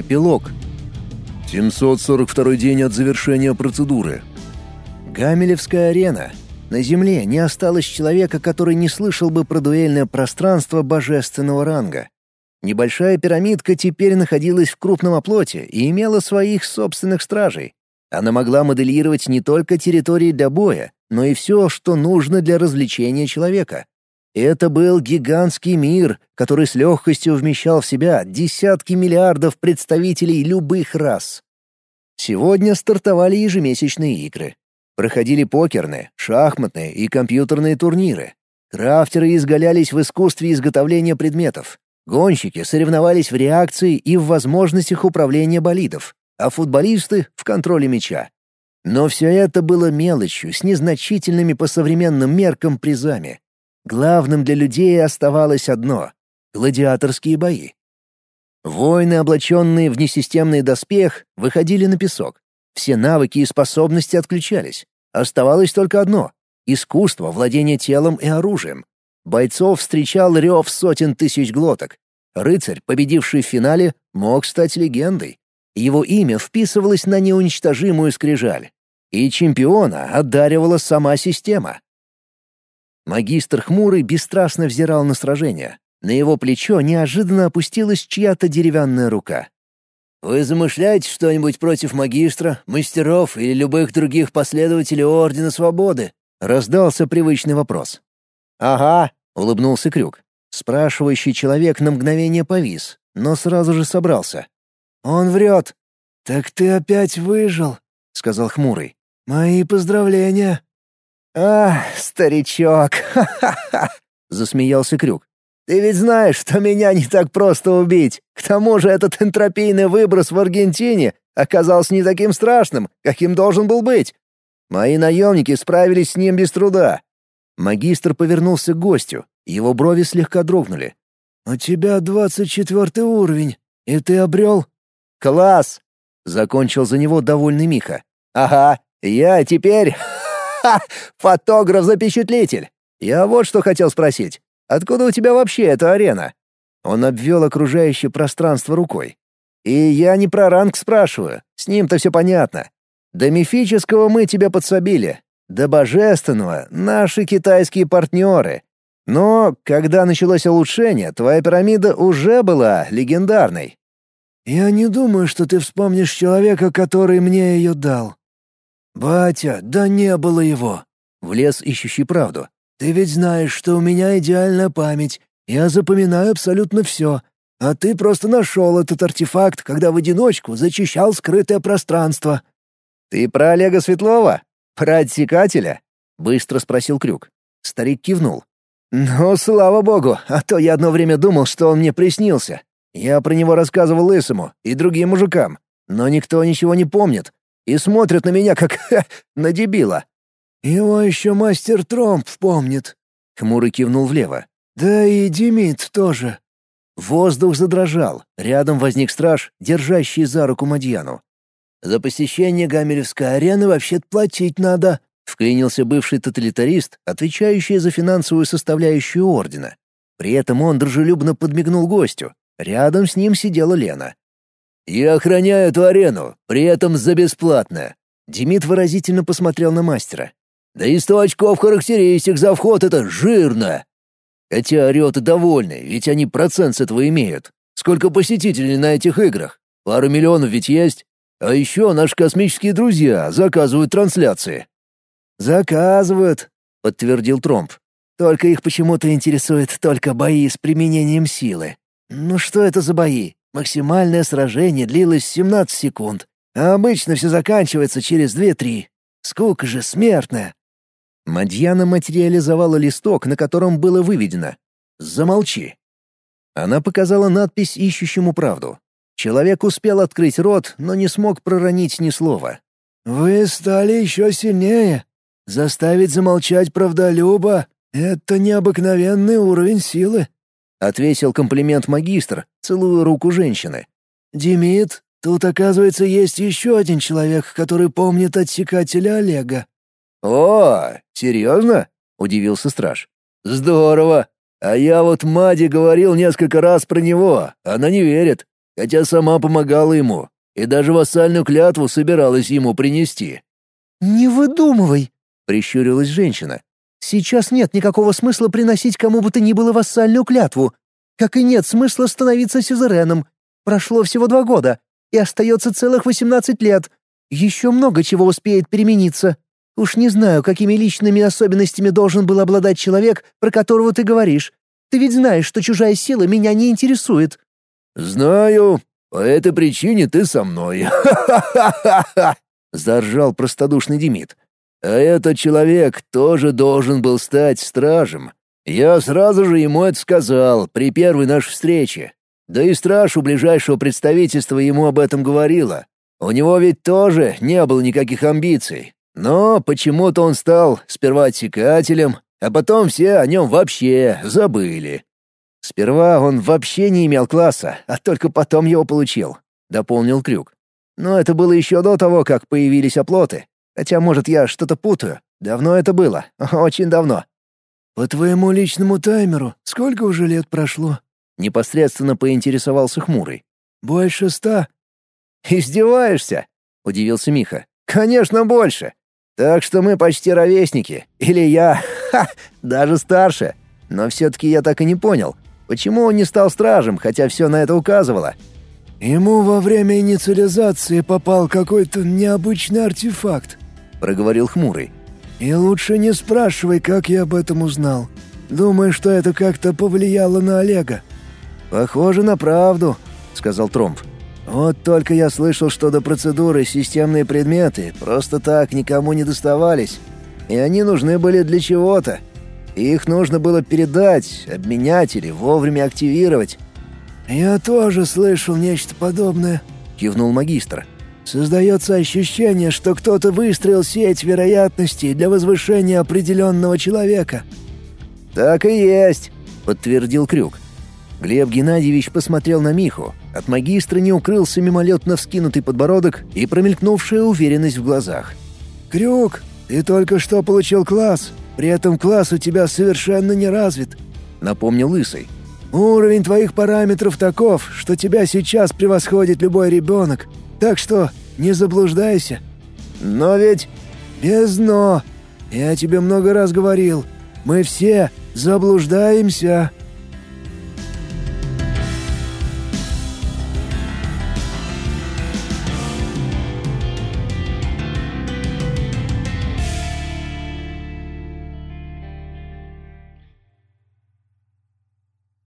Эпилог. 742 день от завершения процедуры. Гамелевская арена. На Земле не осталось человека, который не слышал бы про дуэльное пространство божественного ранга. Небольшая пирамидка теперь находилась в крупном оплоте и имела своих собственных стражей. Она могла моделировать не только территории для боя, но и все, что нужно для развлечения человека. Это был гигантский мир, который с легкостью вмещал в себя десятки миллиардов представителей любых рас. Сегодня стартовали ежемесячные игры. Проходили покерные, шахматные и компьютерные турниры. Крафтеры изгалялись в искусстве изготовления предметов. Гонщики соревновались в реакции и в возможностях управления болидов, а футболисты — в контроле мяча. Но все это было мелочью, с незначительными по современным меркам призами. Главным для людей оставалось одно — гладиаторские бои. Воины, облаченные в несистемный доспех, выходили на песок. Все навыки и способности отключались. Оставалось только одно — искусство владения телом и оружием. Бойцов встречал рев сотен тысяч глоток. Рыцарь, победивший в финале, мог стать легендой. Его имя вписывалось на неуничтожимую скрижаль. И чемпиона одаривала сама система. Магистр хмурый бесстрастно взирал на сражение. На его плечо неожиданно опустилась чья-то деревянная рука. «Вы замышляете что-нибудь против магистра, мастеров или любых других последователей Ордена Свободы?» — раздался привычный вопрос. «Ага», — улыбнулся Крюк. Спрашивающий человек на мгновение повис, но сразу же собрался. «Он врет». «Так ты опять выжил», — сказал Хмурый. «Мои поздравления». «А, старичок, ха-ха-ха!» — засмеялся Крюк. «Ты ведь знаешь, что меня не так просто убить. К тому же этот энтропийный выброс в Аргентине оказался не таким страшным, каким должен был быть. Мои наемники справились с ним без труда». Магистр повернулся к гостю. Его брови слегка дрогнули. «У тебя двадцать четвертый уровень, и ты обрел...» «Класс!» — закончил за него довольный Миха. «Ага, я теперь Фотограф-запечатлитель! Я вот что хотел спросить. Откуда у тебя вообще эта арена?» Он обвел окружающее пространство рукой. «И я не про ранг спрашиваю. С ним-то все понятно. До мифического мы тебя подсобили. До божественного — наши китайские партнеры. Но когда началось улучшение, твоя пирамида уже была легендарной». «Я не думаю, что ты вспомнишь человека, который мне ее дал», «Батя, да не было его!» — влез ищущий правду. «Ты ведь знаешь, что у меня идеальная память. Я запоминаю абсолютно все. А ты просто нашел этот артефакт, когда в одиночку зачищал скрытое пространство». «Ты про Олега Светлова? Про отсекателя?» — быстро спросил Крюк. Старик кивнул. «Ну, слава богу, а то я одно время думал, что он мне приснился. Я про него рассказывал Лысому и другим мужикам, но никто ничего не помнит, и смотрят на меня, как на дебила. «Его еще мастер Тромп помнит», — хмуро кивнул влево. «Да и Демид тоже». Воздух задрожал. Рядом возник страж, держащий за руку Мадьяну. «За посещение Гамелевской арены вообще-то платить надо», — вклинился бывший тоталитарист, отвечающий за финансовую составляющую ордена. При этом он дружелюбно подмигнул гостю. Рядом с ним сидела Лена. «Я охраняю эту арену, при этом за бесплатно». Демид выразительно посмотрел на мастера. «Да и сто очков характеристик за вход — это жирно!» Хотя орёты довольны, ведь они процент с этого имеют. Сколько посетителей на этих играх? Пару миллионов ведь есть. А еще наши космические друзья заказывают трансляции. «Заказывают», — подтвердил Тромп. «Только их почему-то интересует только бои с применением силы. Ну что это за бои? Максимальное сражение длилось 17 секунд, а обычно все заканчивается через 2-3. Скука же смертная. Мадьяна материализовала листок, на котором было выведено «Замолчи». Она показала надпись ищущему правду. Человек успел открыть рот, но не смог проронить ни слова. «Вы стали еще сильнее. Заставить замолчать правдолюба — это необыкновенный уровень силы. — отвесил комплимент магистр, целуя руку женщины. «Демид, тут, оказывается, есть еще один человек, который помнит отсекателя Олега». «О, серьезно?» — удивился страж. «Здорово! А я вот Маде говорил несколько раз про него, она не верит. хотя сама помогала ему и даже вассальную клятву собиралась ему принести». «Не выдумывай», — прищурилась женщина. «Сейчас нет никакого смысла приносить кому бы то ни было вассальную клятву, как и нет смысла становиться сюзереном. Прошло всего два года, и остается целых восемнадцать лет. Еще много чего успеет перемениться. Уж не знаю, какими личными особенностями должен был обладать человек, про которого ты говоришь. Ты ведь знаешь, что чужая сила меня не интересует». «Знаю. По этой причине ты со мной. Ха-ха-ха-ха!» — заржал простодушный Демид. «А этот человек тоже должен был стать стражем. Я сразу же ему это сказал при первой нашей встрече. Да и страж у ближайшего представительства ему об этом говорила. У него ведь тоже не было никаких амбиций. Но почему-то он стал сперва отсекателем, а потом все о нем вообще забыли. Сперва он вообще не имел класса, а только потом его получил, дополнил Крюк. Но это было еще до того, как появились оплоты. Хотя, может, я что-то путаю. Давно это было, очень давно. По твоему личному таймеру сколько уже лет прошло? Непосредственно поинтересовался Хмурый. Больше ста. Издеваешься? удивился Миха. Конечно, больше. Так что мы почти ровесники. Или я, ха, даже старше. Но все-таки я так и не понял, почему он не стал стражем, хотя все на это указывало. «Ему во время инициализации попал какой-то необычный артефакт», — проговорил Хмурый. «И лучше не спрашивай, как я об этом узнал. Думаю, что это как-то повлияло на Олега». «Похоже на правду», — сказал Тромп. Вот только я слышал, что до процедуры системные предметы просто так никому не доставались. И они нужны были для чего-то. Их нужно было передать, обменять или вовремя активировать. «Я тоже слышал нечто подобное», — кивнул магистр. «Создается ощущение, что кто-то выстроил сеть вероятностей для возвышения определенного человека». «Так и есть», — подтвердил Крюк. Глеб Геннадьевич посмотрел на Миху. От магистра не укрылся мимолетно вскинутый подбородок и промелькнувшая уверенность в глазах. «Крюк, ты только что получил класс. При этом класс у тебя совершенно не развит», — напомнил Лысый. «Уровень твоих параметров таков, что тебя сейчас превосходит любой ребенок. Так что не заблуждайся». «Но ведь...» «Без «но». Я тебе много раз говорил. Мы все заблуждаемся».